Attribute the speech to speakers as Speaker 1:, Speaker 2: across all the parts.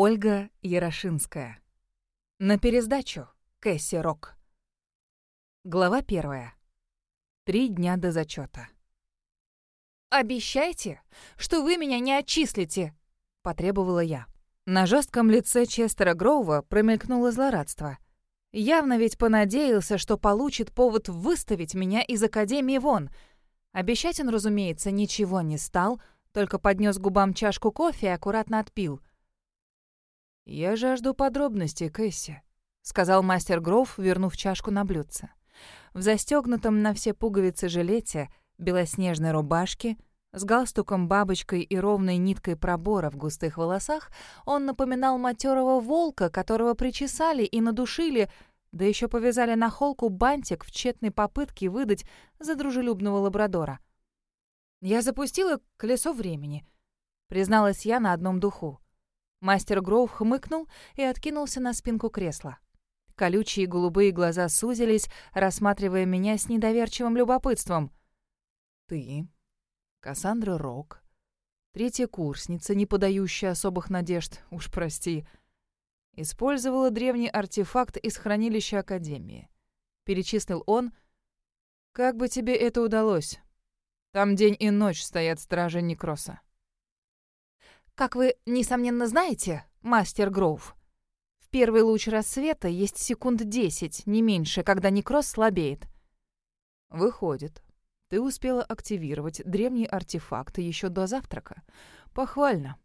Speaker 1: Ольга Ярошинская. На пересдачу. Кэсси Рок. Глава первая. Три дня до зачета.
Speaker 2: «Обещайте, что вы меня не отчислите!» — потребовала я.
Speaker 1: На жестком лице Честера Гроува промелькнуло злорадство. Явно ведь понадеялся, что получит повод выставить меня из Академии вон. Обещать он, разумеется, ничего не стал, только поднес губам чашку кофе и аккуратно отпил. «Я жажду подробностей, Кэсси», — сказал мастер Гроув, вернув чашку на блюдце. В застегнутом на все пуговицы жилете, белоснежной рубашке, с галстуком-бабочкой и ровной ниткой пробора в густых волосах он напоминал матерого волка, которого причесали и надушили, да еще повязали на холку бантик в тщетной попытке выдать за дружелюбного лабрадора. «Я запустила колесо времени», — призналась я на одном духу. Мастер Гроув хмыкнул и откинулся на спинку кресла. Колючие голубые глаза сузились, рассматривая меня с недоверчивым любопытством. «Ты, Кассандра Рок, третья курсница, не подающая особых надежд, уж прости, использовала древний артефакт из хранилища Академии. Перечислил он. Как бы тебе это удалось? Там день и ночь стоят стражи Некроса.
Speaker 2: Как вы, несомненно, знаете, мастер Гроув, в первый луч рассвета есть секунд десять, не меньше, когда Некрос слабеет.
Speaker 1: Выходит, ты успела активировать древний артефакт еще до завтрака. Похвально.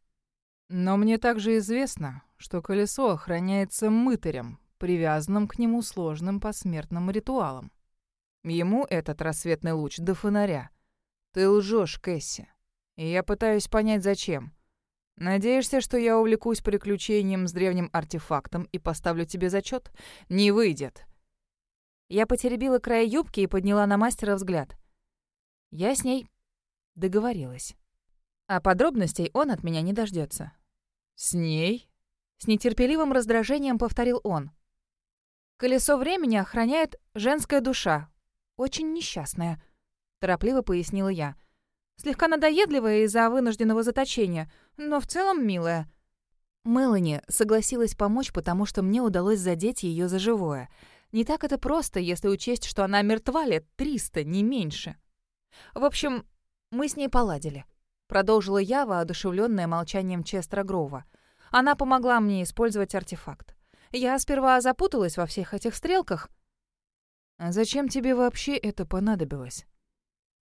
Speaker 1: Но мне также известно, что колесо охраняется мытарем, привязанным к нему сложным посмертным ритуалом. Ему этот рассветный луч до фонаря. Ты лжешь, Кэсси. И я пытаюсь понять, зачем. Надеешься, что я увлекусь приключением с древним артефактом и поставлю тебе зачет? Не выйдет.
Speaker 2: Я потеребила край юбки и подняла на мастера взгляд. Я с ней договорилась. А подробностей он от меня не дождется.
Speaker 1: «С ней?»
Speaker 2: С нетерпеливым раздражением повторил он. «Колесо времени охраняет женская душа. Очень несчастная», — торопливо пояснила я. «Слегка надоедливая из-за вынужденного заточения, но в целом милая». Мелани согласилась помочь, потому что мне удалось задеть ее за живое. Не так это просто, если учесть, что она мертва лет триста, не меньше. В общем, мы с ней поладили. Продолжила я, воодушевленная молчанием Честера Грова. Она помогла мне использовать артефакт. Я сперва запуталась во всех этих стрелках.
Speaker 1: «А зачем тебе вообще это понадобилось?»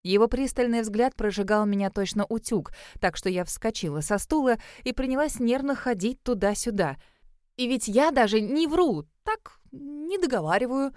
Speaker 2: Его пристальный взгляд прожигал меня точно утюг, так что я вскочила со стула и принялась нервно ходить туда-сюда. И ведь я даже не вру, так не договариваю.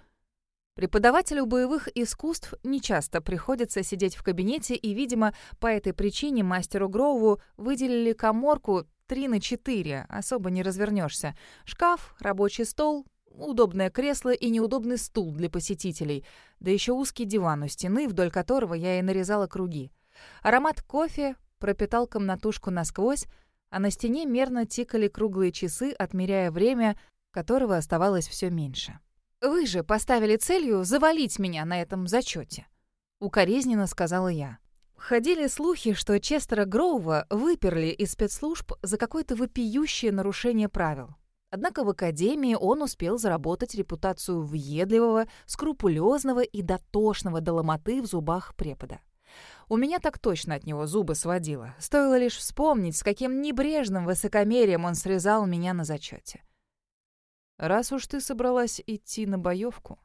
Speaker 2: Преподавателю боевых искусств нечасто приходится сидеть в кабинете, и, видимо, по этой причине мастеру Гроуву выделили коморку 3 на 4, особо не развернешься. Шкаф, рабочий стол, удобное кресло и неудобный стул для посетителей, да еще узкий диван у стены, вдоль которого я и нарезала круги. Аромат кофе пропитал комнатушку насквозь, а на стене мерно тикали круглые часы, отмеряя время, которого оставалось все меньше. «Вы же поставили целью завалить меня на этом зачете», — укоризненно сказала я. Ходили слухи, что Честера Гроува выперли из спецслужб за какое-то вопиющее нарушение правил. Однако в академии он успел заработать репутацию въедливого, скрупулезного и дотошного до ломоты в зубах препода. У меня так точно от него зубы сводило. Стоило лишь вспомнить, с каким небрежным высокомерием он срезал меня на зачете.
Speaker 1: Раз уж ты собралась идти на боевку,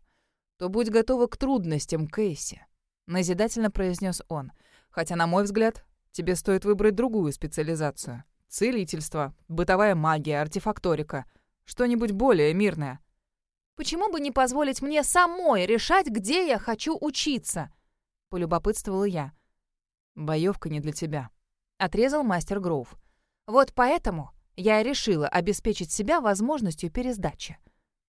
Speaker 1: то будь готова к трудностям, Кейси», — назидательно произнес он. «Хотя, на мой взгляд, тебе стоит выбрать другую специализацию. Целительство, бытовая магия, артефакторика. Что-нибудь более мирное».
Speaker 2: «Почему бы не позволить мне самой решать, где я хочу учиться?» — полюбопытствовала я.
Speaker 1: «Боевка не для тебя», —
Speaker 2: отрезал мастер Гроув. «Вот поэтому я решила обеспечить себя возможностью пересдачи.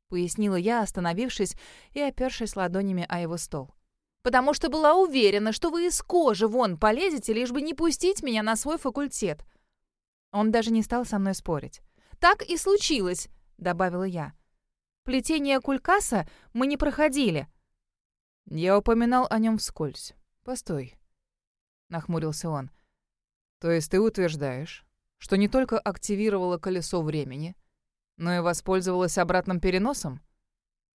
Speaker 2: Пояснила я, остановившись и опершись ладонями о его стол. «Потому что была уверена, что вы из кожи вон полезете, лишь бы не пустить меня на свой факультет». Он даже не стал со мной спорить. «Так и случилось», — добавила я. «Плетение кулькаса мы не проходили».
Speaker 1: «Я упоминал о нем вскользь. Постой», — нахмурился он. «То есть ты утверждаешь,
Speaker 2: что не только активировала колесо времени, но и воспользовалась обратным переносом?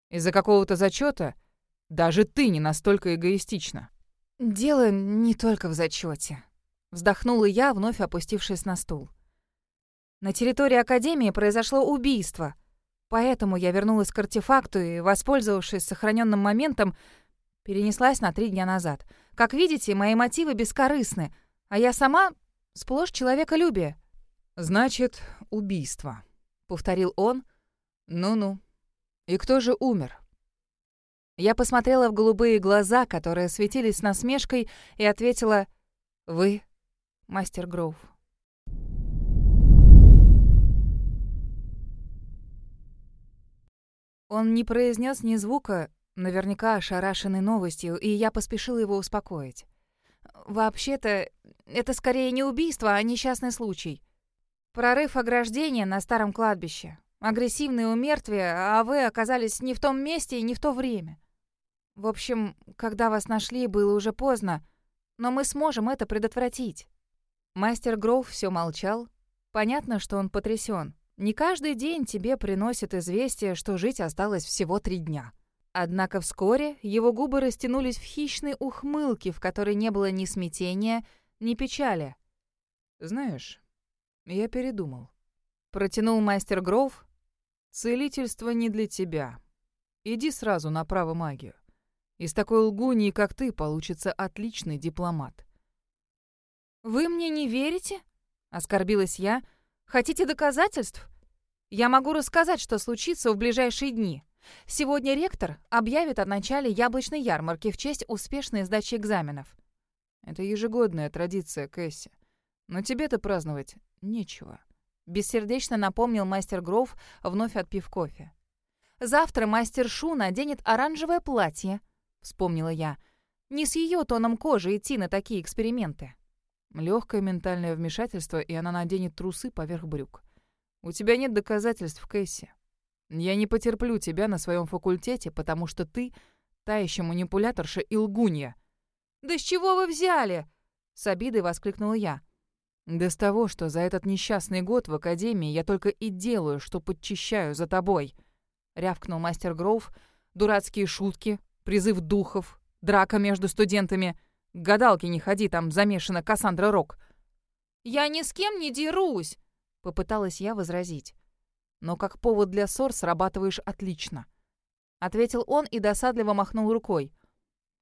Speaker 2: Из-за какого-то зачета даже ты не настолько эгоистична.
Speaker 1: Дело не только в зачете. Вздохнула я, вновь опустившись на стул. На территории Академии произошло убийство, поэтому я вернулась к артефакту и, воспользовавшись сохраненным моментом, перенеслась на три дня назад. Как видите, мои мотивы бескорыстны, а я сама сплошь человеколюбие.
Speaker 2: «Значит, убийство», — повторил он. «Ну-ну. И кто же умер?»
Speaker 1: Я посмотрела в голубые глаза, которые светились насмешкой, и ответила «Вы, мастер Гроув». Он не произнес ни звука, наверняка ошарашенный новостью, и я поспешила его успокоить. «Вообще-то, это скорее не убийство, а несчастный случай. Прорыв ограждения на старом кладбище. Агрессивные умертвия, а вы оказались не в том месте и не в то время. В общем, когда вас нашли, было уже поздно, но мы сможем это предотвратить». Мастер Гроув все молчал. Понятно, что он потрясен. Не каждый день тебе приносят известие, что жить осталось всего три дня. Однако вскоре его губы растянулись в хищной ухмылке, в которой не было ни смятения, ни печали.
Speaker 2: «Знаешь, я передумал». Протянул мастер Гроув. «Целительство не для тебя. Иди сразу на право магию. Из такой лгуньи, как ты, получится отличный дипломат».
Speaker 1: «Вы мне не верите?» — оскорбилась я. «Хотите доказательств? Я могу рассказать, что случится в ближайшие дни». Сегодня ректор объявит о начале яблочной ярмарки в честь успешной сдачи экзаменов.
Speaker 2: Это ежегодная традиция, Кэсси. Но тебе-то праздновать нечего.
Speaker 1: Бессердечно напомнил мастер Гроув, вновь отпив кофе. «Завтра мастер Шу наденет оранжевое платье», — вспомнила я. «Не с ее тоном кожи идти на такие эксперименты».
Speaker 2: Легкое ментальное вмешательство, и она наденет трусы поверх брюк. «У тебя нет доказательств, Кэсси. Я не потерплю тебя на своем факультете, потому что ты та еще манипуляторша и лгунья».
Speaker 1: «Да с чего вы взяли?» — с обидой воскликнула я.
Speaker 2: «Да с того, что за этот несчастный год в Академии я только и делаю, что подчищаю за тобой», — рявкнул мастер Гроув. «Дурацкие шутки, призыв духов, драка между студентами. К гадалке не ходи, там замешана Кассандра Рок».
Speaker 1: «Я ни с кем не дерусь», — попыталась я возразить
Speaker 2: но как повод для ссор срабатываешь отлично», — ответил он и досадливо махнул рукой.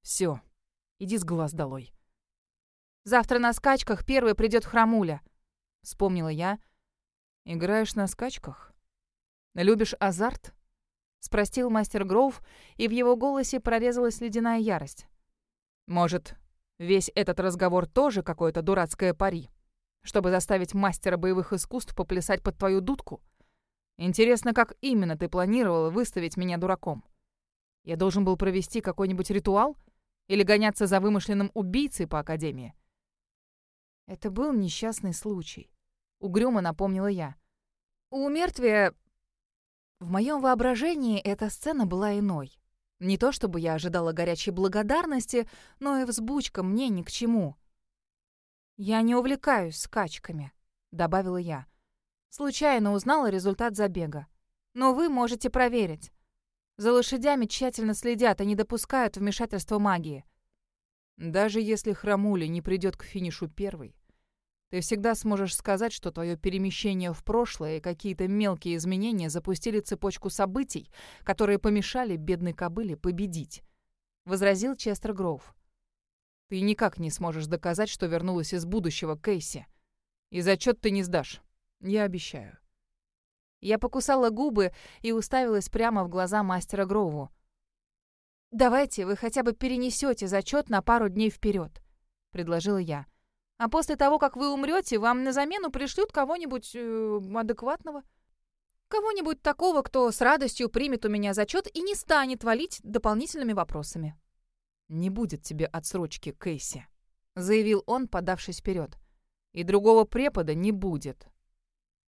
Speaker 2: «Все, иди с глаз долой».
Speaker 1: «Завтра на скачках первый придет храмуля», — вспомнила я.
Speaker 2: «Играешь на скачках? Любишь азарт?» — спросил мастер Гроув, и в его голосе прорезалась ледяная ярость. «Может, весь этот разговор тоже какое-то дурацкое пари, чтобы заставить мастера боевых искусств поплясать под твою дудку?» Интересно, как именно ты планировала выставить меня дураком? Я должен был провести какой-нибудь ритуал? Или гоняться за вымышленным убийцей по Академии?
Speaker 1: Это был несчастный случай. Угрюмо напомнила я. У мертвия... В моем воображении эта сцена была иной. Не то чтобы я ожидала горячей благодарности, но и взбучка мне ни к чему. «Я не увлекаюсь скачками», — добавила я. Случайно узнала результат забега. Но вы можете проверить. За лошадями тщательно следят и не допускают вмешательства магии.
Speaker 2: Даже если Храмули не придет к финишу первой, ты всегда сможешь сказать, что твое перемещение в прошлое и какие-то мелкие изменения запустили цепочку событий, которые помешали бедной кобыле победить», — возразил Честер Гроув. «Ты никак не сможешь доказать, что вернулась из будущего Кейси. И зачет ты не сдашь. Я обещаю».
Speaker 1: Я покусала губы и уставилась прямо в глаза мастера Гроуву. «Давайте вы хотя бы перенесете зачет на пару дней вперед», — предложила я. «А после того, как вы умрете, вам на замену пришлют кого-нибудь э, адекватного. Кого-нибудь такого, кто с радостью примет у меня зачет и не станет валить дополнительными вопросами».
Speaker 2: «Не будет тебе отсрочки, Кейси», — заявил он, подавшись вперед. «И другого препода не будет.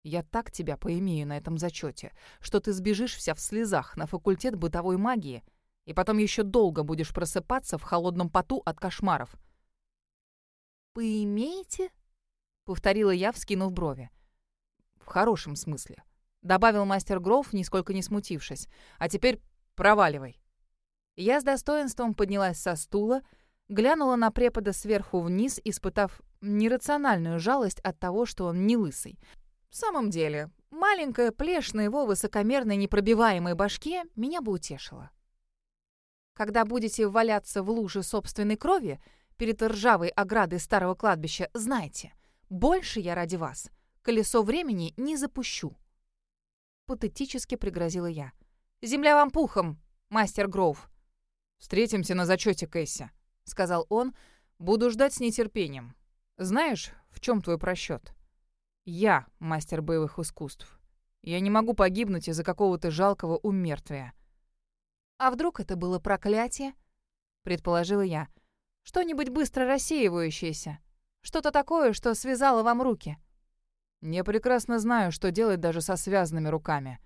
Speaker 2: Я так тебя поимею на этом зачете, что ты сбежишь вся в слезах на факультет бытовой магии, и потом еще долго будешь просыпаться в холодном поту от кошмаров.
Speaker 1: «Поимеете?» — повторила я, вскинув брови.
Speaker 2: хорошем смысле», — добавил мастер Гроув, нисколько не смутившись. «А теперь проваливай». Я с достоинством поднялась со стула, глянула на препода сверху вниз, испытав нерациональную жалость от того, что он не лысый. В самом деле, маленькая плешь на его высокомерной непробиваемой башке меня бы утешила. Когда будете валяться в луже собственной крови перед ржавой оградой старого кладбища, знайте, больше я ради вас колесо времени не запущу. Патетически пригрозила я. «Земля вам пухом, мастер Гроув!» «Встретимся на зачете, Кэсси», — сказал он. «Буду ждать с нетерпением. Знаешь, в чем твой просчет? Я мастер боевых искусств. Я не могу погибнуть из-за какого-то жалкого умертвия. А вдруг это было проклятие? Предположила я. Что-нибудь быстро рассеивающееся. Что-то такое, что связало вам руки. Я прекрасно знаю, что делать даже со связанными руками,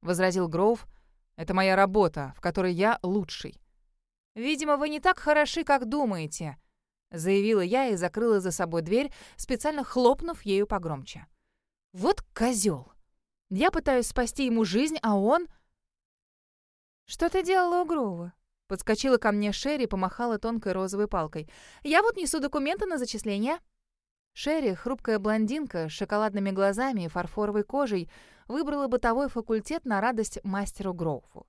Speaker 2: возразил Гроув. Это моя работа, в которой я лучший. Видимо, вы не так хороши, как думаете, заявила я и закрыла за собой дверь, специально хлопнув ею погромче. Вот козел. Я пытаюсь спасти ему жизнь, а он... «Что ты делала у Гроува?» Подскочила ко мне Шерри и помахала тонкой розовой палкой. «Я вот несу документы на зачисление». Шерри, хрупкая блондинка с шоколадными глазами и фарфоровой кожей, выбрала бытовой факультет на радость мастеру Гроуфу.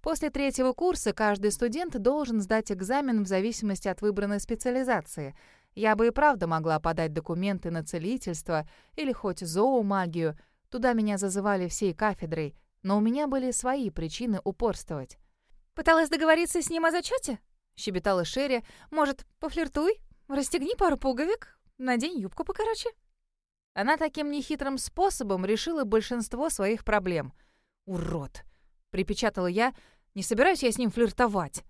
Speaker 2: После третьего курса каждый студент должен сдать экзамен в зависимости от выбранной специализации. Я бы и правда могла подать документы на целительство или хоть зоомагию. Туда меня зазывали всей кафедрой, но у меня были свои причины упорствовать.
Speaker 1: «Пыталась договориться с ним о зачете?» — щебетала Шерри. «Может, пофлиртуй? Расстегни пару пуговик? Надень юбку покороче?»
Speaker 2: Она таким нехитрым способом решила большинство своих проблем. «Урод!» — припечатала я, не собираюсь я с ним флиртовать.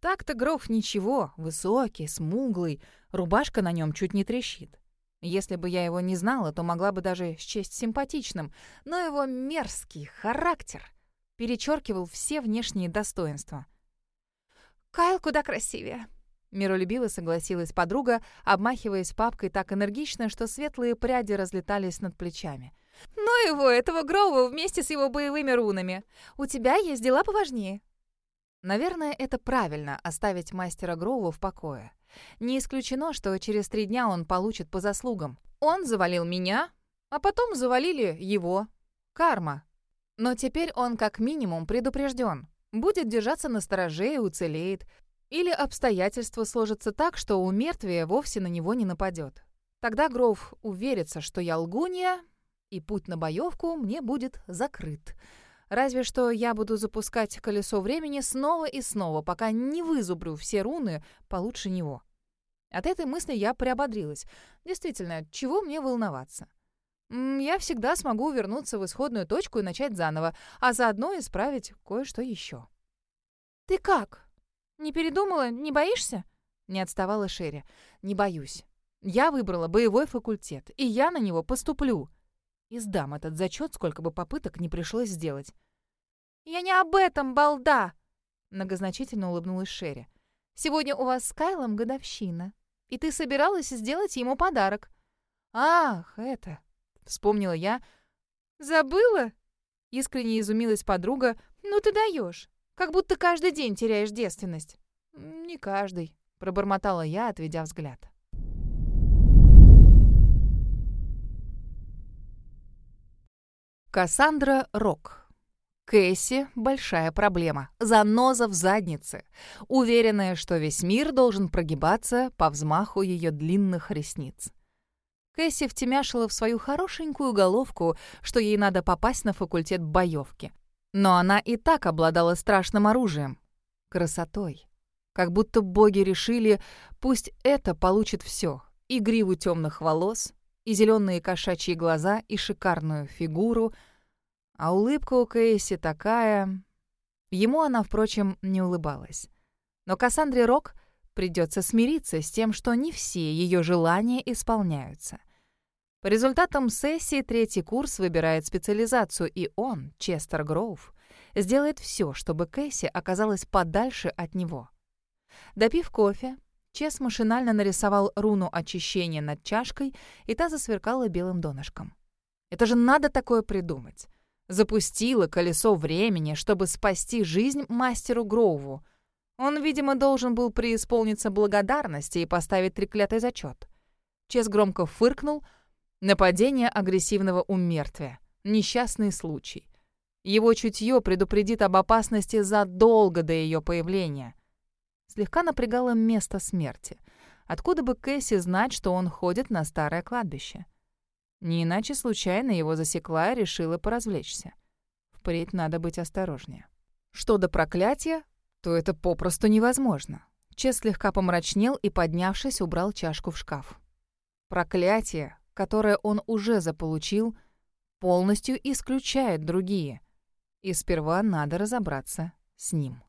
Speaker 2: Так-то Гроф ничего, высокий, смуглый, рубашка на нем чуть не трещит. Если бы я его не знала, то могла бы даже счесть симпатичным, но его мерзкий характер перечеркивал все внешние достоинства.
Speaker 1: «Кайл куда красивее», — миролюбиво согласилась подруга, обмахиваясь папкой так энергично, что светлые пряди разлетались над плечами. «Ну его, этого Гроува вместе с его боевыми рунами. У тебя есть дела поважнее».
Speaker 2: Наверное, это правильно — оставить мастера Гроува в покое. Не исключено, что через три дня он получит по заслугам. Он завалил меня, а потом завалили его. Карма. Но теперь он как минимум предупрежден. Будет держаться на стороже и уцелеет. Или обстоятельства сложатся так, что у мертвия вовсе на него не нападет. Тогда Гроув уверится, что я лгунья, и путь на боевку мне будет закрыт. Разве что я буду запускать колесо времени снова и снова, пока не вызубрю все руны получше него. От этой мысли я приободрилась. Действительно, чего мне волноваться? Я всегда смогу вернуться в исходную точку и начать заново, а заодно исправить кое-что еще.
Speaker 1: «Ты как? Не передумала? Не боишься?»
Speaker 2: Не отставала Шерри. «Не боюсь. Я выбрала боевой факультет, и я на него поступлю. И сдам этот зачет, сколько бы попыток не пришлось сделать.
Speaker 1: «Я не об этом, балда!» Многозначительно улыбнулась Шерри. «Сегодня у вас с Кайлом годовщина, и ты собиралась сделать ему подарок».
Speaker 2: «Ах, это...» — вспомнила я.
Speaker 1: «Забыла?» — искренне изумилась подруга. «Ну ты даешь, как будто каждый день теряешь девственность».
Speaker 2: «Не каждый», — пробормотала я, отведя взгляд. Кассандра Рок. Кэсси — большая проблема. Заноза в заднице. Уверенная, что весь мир должен прогибаться по взмаху ее длинных ресниц. Кэсси втемяшила в свою хорошенькую головку, что ей надо попасть на факультет боевки. Но она и так обладала страшным оружием — красотой. Как будто боги решили, пусть это получит все: и гриву темных волос, и зеленые кошачьи глаза, и шикарную фигуру. А улыбка у Кейси такая... Ему она, впрочем, не улыбалась. Но Кассандре Рок придется смириться с тем, что не все ее желания исполняются. По результатам сессии третий курс выбирает специализацию, и он, Честер Гроув, сделает все, чтобы Кэсси оказалась подальше от него. Допив кофе, Чес машинально нарисовал руну очищения над чашкой, и та засверкала белым донышком.
Speaker 1: Это же надо такое придумать. Запустила колесо времени, чтобы спасти жизнь мастеру Гроуву. Он, видимо, должен был преисполниться благодарности и поставить треклятый зачет. Чес громко фыркнул. Нападение агрессивного умертвия. Несчастный случай. Его чутье предупредит об опасности задолго до ее появления. Слегка напрягало место смерти. Откуда бы Кэсси знать, что он ходит на старое кладбище? Не иначе случайно его засекла и решила поразвлечься. Впредь надо быть осторожнее. Что до проклятия, то это попросту невозможно. Чес слегка помрачнел и, поднявшись, убрал чашку в шкаф. Проклятие, которое он уже заполучил, полностью исключает другие. И сперва надо разобраться с ним.